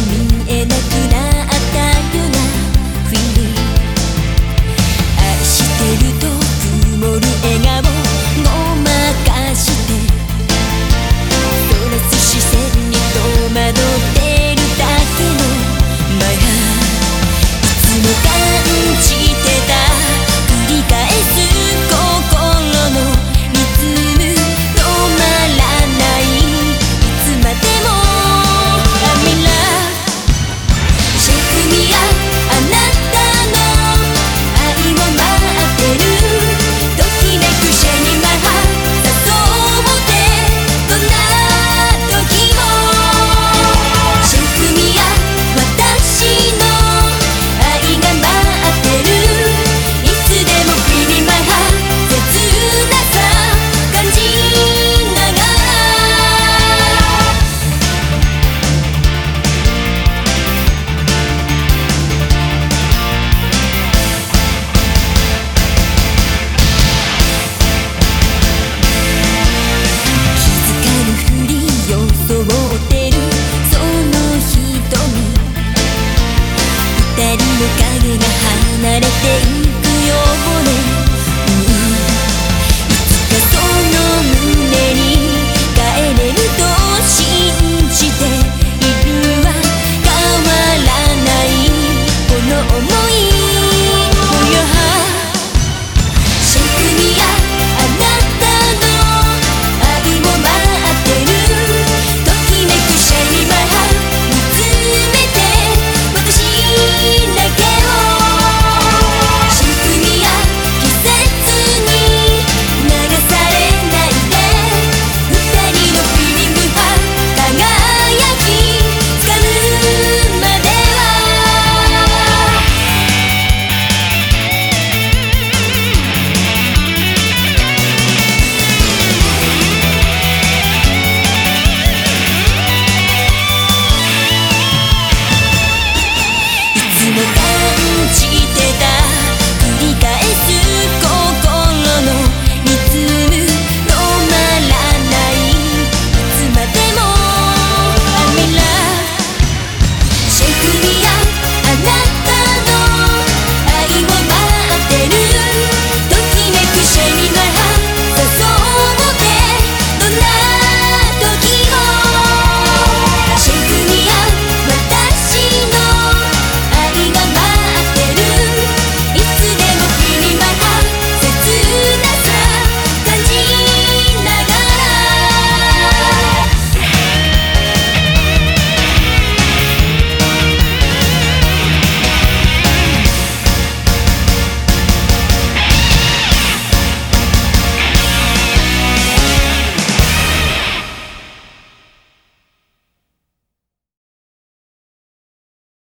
見えなくなる